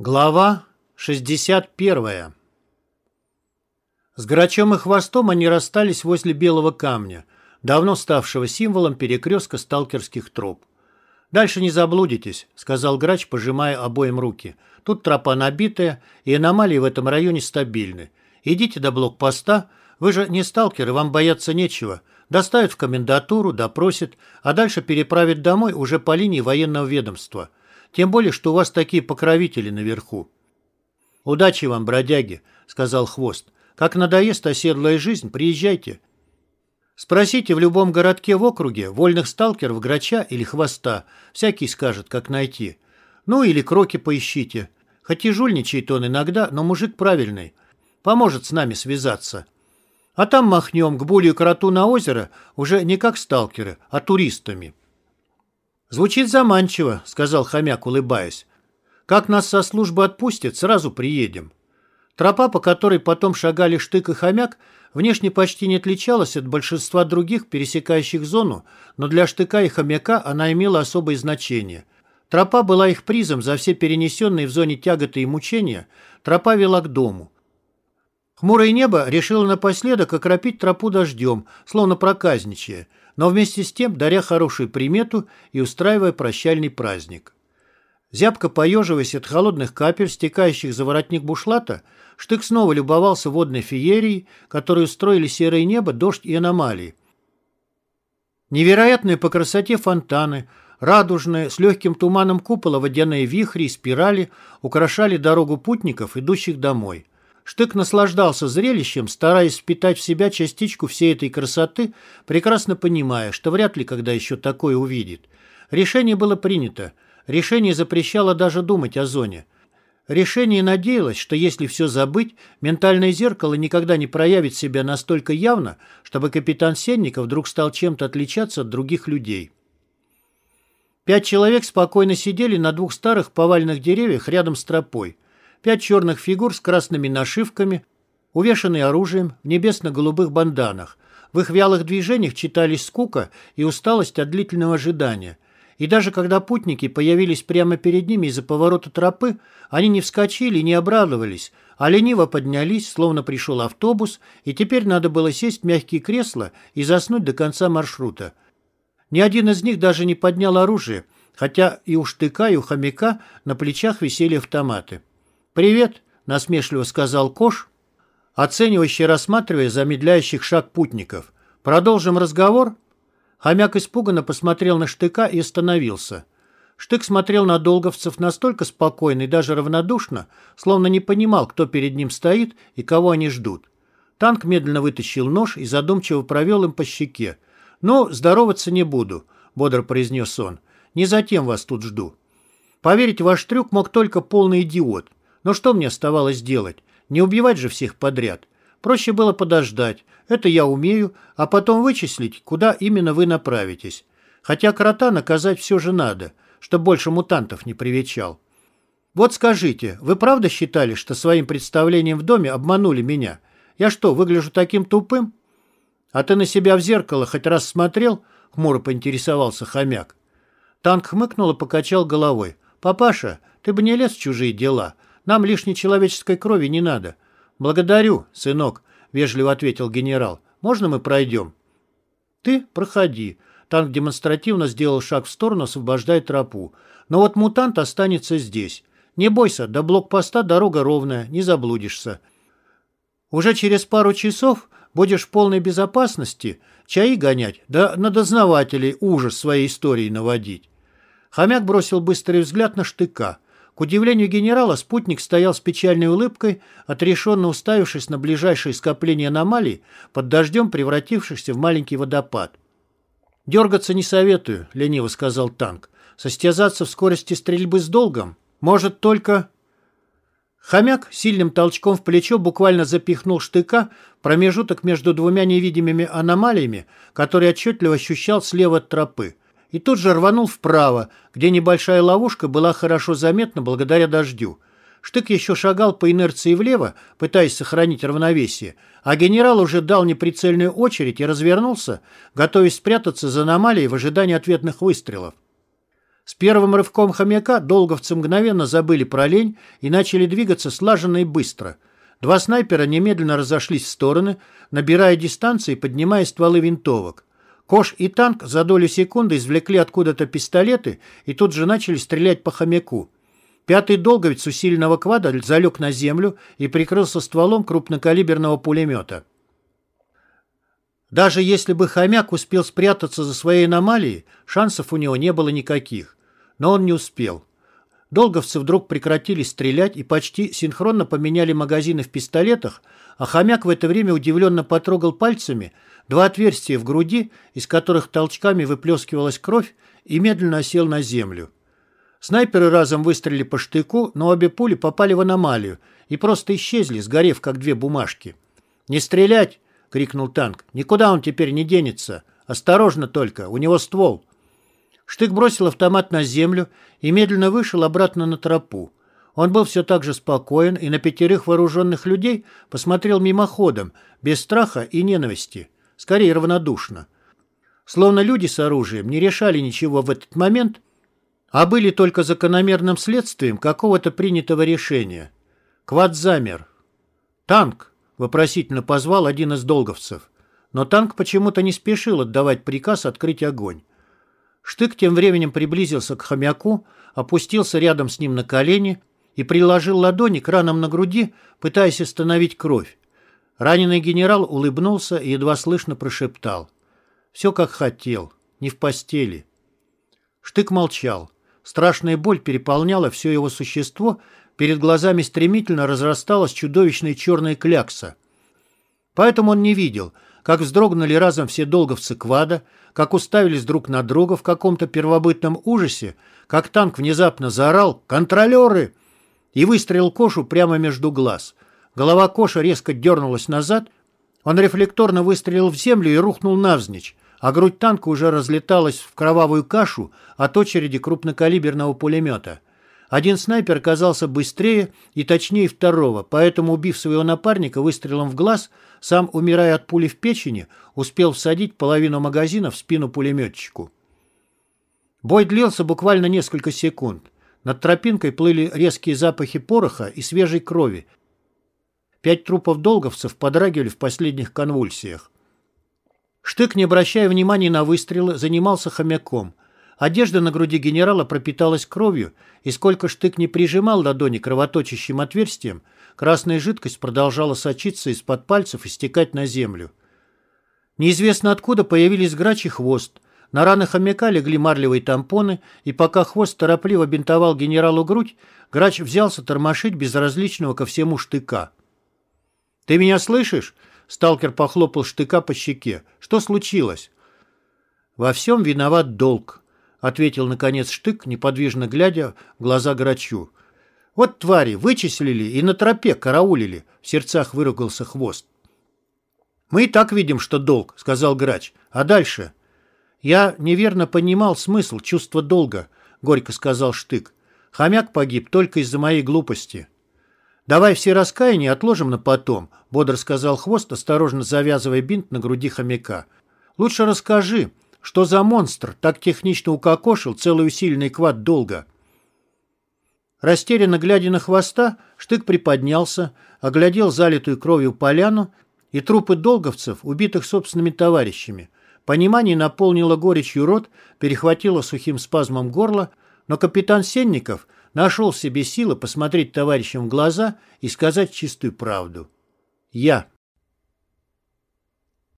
Глава 61 С Грачом и Хвостом они расстались возле Белого камня, давно ставшего символом перекрестка сталкерских троп. «Дальше не заблудитесь», — сказал Грач, пожимая обоим руки. «Тут тропа набитая, и аномалии в этом районе стабильны. Идите до блокпоста, вы же не сталкеры, вам бояться нечего. Доставят в комендатуру, допросят, а дальше переправят домой уже по линии военного ведомства». Тем более, что у вас такие покровители наверху. «Удачи вам, бродяги», — сказал Хвост. «Как надоест оседлая жизнь, приезжайте. Спросите в любом городке в округе вольных сталкеров, грача или хвоста. Всякий скажет, как найти. Ну или кроки поищите. Хоть и жульничает он иногда, но мужик правильный. Поможет с нами связаться. А там махнем к булью кроту на озеро уже не как сталкеры, а туристами». «Звучит заманчиво», — сказал хомяк, улыбаясь. «Как нас со службы отпустят, сразу приедем». Тропа, по которой потом шагали Штык и Хомяк, внешне почти не отличалась от большинства других, пересекающих зону, но для Штыка и Хомяка она имела особое значение. Тропа была их призом за все перенесенные в зоне тяготы и мучения, тропа вела к дому. Хмурое небо решило напоследок окропить тропу дождем, словно проказничая — но вместе с тем даря хорошую примету и устраивая прощальный праздник. Зябко поеживаясь от холодных капель, стекающих за воротник бушлата, Штык снова любовался водной феерией, которую устроили серое небо, дождь и аномалии. Невероятные по красоте фонтаны, радужные, с легким туманом купола водяные вихри и спирали украшали дорогу путников, идущих домой. Штык наслаждался зрелищем, стараясь впитать в себя частичку всей этой красоты, прекрасно понимая, что вряд ли когда еще такое увидит. Решение было принято. Решение запрещало даже думать о зоне. Решение надеялось, что если все забыть, ментальное зеркало никогда не проявит себя настолько явно, чтобы капитан Сенников вдруг стал чем-то отличаться от других людей. Пять человек спокойно сидели на двух старых поваленных деревьях рядом с тропой. Пять черных фигур с красными нашивками, увешанные оружием в небесно-голубых банданах. В их вялых движениях читались скука и усталость от длительного ожидания. И даже когда путники появились прямо перед ними из-за поворота тропы, они не вскочили не обрадовались, а лениво поднялись, словно пришел автобус, и теперь надо было сесть в мягкие кресла и заснуть до конца маршрута. Ни один из них даже не поднял оружие, хотя и у штыка, и у хомяка на плечах висели автоматы. «Привет», — насмешливо сказал Кош, оценивающий, рассматривая замедляющих шаг путников. «Продолжим разговор?» Хомяк испуганно посмотрел на Штыка и остановился. Штык смотрел на долговцев настолько спокойно и даже равнодушно, словно не понимал, кто перед ним стоит и кого они ждут. Танк медленно вытащил нож и задумчиво провел им по щеке. «Ну, здороваться не буду», — бодро произнес он. «Не затем вас тут жду». Поверить в ваш трюк мог только полный идиот. Но что мне оставалось делать? Не убивать же всех подряд. Проще было подождать. Это я умею, а потом вычислить, куда именно вы направитесь. Хотя крота наказать все же надо, чтобы больше мутантов не привечал. Вот скажите, вы правда считали, что своим представлением в доме обманули меня? Я что, выгляжу таким тупым? А ты на себя в зеркало хоть раз смотрел? Хмуро поинтересовался хомяк. Танк хмыкнул и покачал головой. «Папаша, ты бы не лез в чужие дела. Нам лишней человеческой крови не надо. Благодарю, сынок, вежливо ответил генерал. Можно мы пройдем? Ты проходи. Танк демонстративно сделал шаг в сторону, освобождая тропу. Но вот мутант останется здесь. Не бойся, до блокпоста дорога ровная, не заблудишься. Уже через пару часов будешь в полной безопасности чаи гонять, да на дознавателей ужас своей истории наводить. Хомяк бросил быстрый взгляд на штыка. К удивлению генерала, спутник стоял с печальной улыбкой, отрешенно уставившись на ближайшее скопление аномалий, под дождем превратившихся в маленький водопад. «Дергаться не советую», — лениво сказал танк. «Состязаться в скорости стрельбы с долгом? Может, только...» Хомяк сильным толчком в плечо буквально запихнул штыка промежуток между двумя невидимыми аномалиями, который отчетливо ощущал слева от тропы и тут же рванул вправо, где небольшая ловушка была хорошо заметна благодаря дождю. Штык еще шагал по инерции влево, пытаясь сохранить равновесие, а генерал уже дал неприцельную очередь и развернулся, готовясь спрятаться за аномалией в ожидании ответных выстрелов. С первым рывком хомяка долговцы мгновенно забыли про лень и начали двигаться слаженно и быстро. Два снайпера немедленно разошлись в стороны, набирая дистанции и поднимая стволы винтовок. Кош и танк за долю секунды извлекли откуда-то пистолеты и тут же начали стрелять по хомяку. Пятый долговец усиленного квада залег на землю и прикрылся стволом крупнокалиберного пулемета. Даже если бы хомяк успел спрятаться за своей аномалией, шансов у него не было никаких. Но он не успел. Долговцы вдруг прекратили стрелять и почти синхронно поменяли магазины в пистолетах, а хомяк в это время удивленно потрогал пальцами два отверстия в груди, из которых толчками выплескивалась кровь, и медленно осел на землю. Снайперы разом выстрелили по штыку, но обе пули попали в аномалию и просто исчезли, сгорев, как две бумажки. «Не стрелять!» — крикнул танк. «Никуда он теперь не денется. Осторожно только, у него ствол». Штык бросил автомат на землю и медленно вышел обратно на тропу. Он был все так же спокоен и на пятерых вооруженных людей посмотрел мимоходом, без страха и ненависти, скорее равнодушно. Словно люди с оружием не решали ничего в этот момент, а были только закономерным следствием какого-то принятого решения. Квад замер. «Танк!» — вопросительно позвал один из долговцев. Но танк почему-то не спешил отдавать приказ открыть огонь. Штык тем временем приблизился к хомяку, опустился рядом с ним на колени и приложил ладони к ранам на груди, пытаясь остановить кровь. Раненый генерал улыбнулся и едва слышно прошептал. «Все как хотел, не в постели». Штык молчал. Страшная боль переполняла все его существо, перед глазами стремительно разрасталась чудовищная черная клякса. Поэтому он не видел, как вздрогнули разом все долговцы квада, как уставились друг на друга в каком-то первобытном ужасе, как танк внезапно заорал «Контролеры!» и выстрелил Кошу прямо между глаз. Голова Коша резко дернулась назад, он рефлекторно выстрелил в землю и рухнул навзничь, а грудь танка уже разлеталась в кровавую кашу от очереди крупнокалиберного пулемета. Один снайпер оказался быстрее и точнее второго, поэтому, убив своего напарника выстрелом в глаз, сам, умирая от пули в печени, успел всадить половину магазина в спину пулеметчику. Бой длился буквально несколько секунд. Над тропинкой плыли резкие запахи пороха и свежей крови. Пять трупов долговцев подрагивали в последних конвульсиях. Штык, не обращая внимания на выстрелы, занимался хомяком. Одежда на груди генерала пропиталась кровью, и сколько Штык не прижимал ладони кровоточащим отверстием, красная жидкость продолжала сочиться из-под пальцев и стекать на землю. Неизвестно откуда появились грач и хвост. На ранах хомяка легли марлевые тампоны, и пока хвост торопливо бинтовал генералу грудь, грач взялся тормошить безразличного ко всему штыка. «Ты меня слышишь?» Сталкер похлопал штыка по щеке. «Что случилось?» «Во всем виноват долг», — ответил, наконец, штык, неподвижно глядя в глаза грачу. «Вот твари, вычислили и на тропе караулили», — в сердцах выругался хвост. «Мы и так видим, что долг», — сказал грач. «А дальше?» «Я неверно понимал смысл чувства долга», — горько сказал штык. «Хомяк погиб только из-за моей глупости». «Давай все раскаяния отложим на потом», — бодро сказал Хвост, осторожно завязывая бинт на груди хомяка. «Лучше расскажи, что за монстр так технично укокошил целый усиленный квад долга?» Растерянно глядя на хвоста, Штык приподнялся, оглядел залитую кровью поляну и трупы долговцев, убитых собственными товарищами. Понимание наполнило горечью рот, перехватило сухим спазмом горло, но капитан Сенников нашел в себе силы посмотреть товарищам в глаза и сказать чистую правду. Я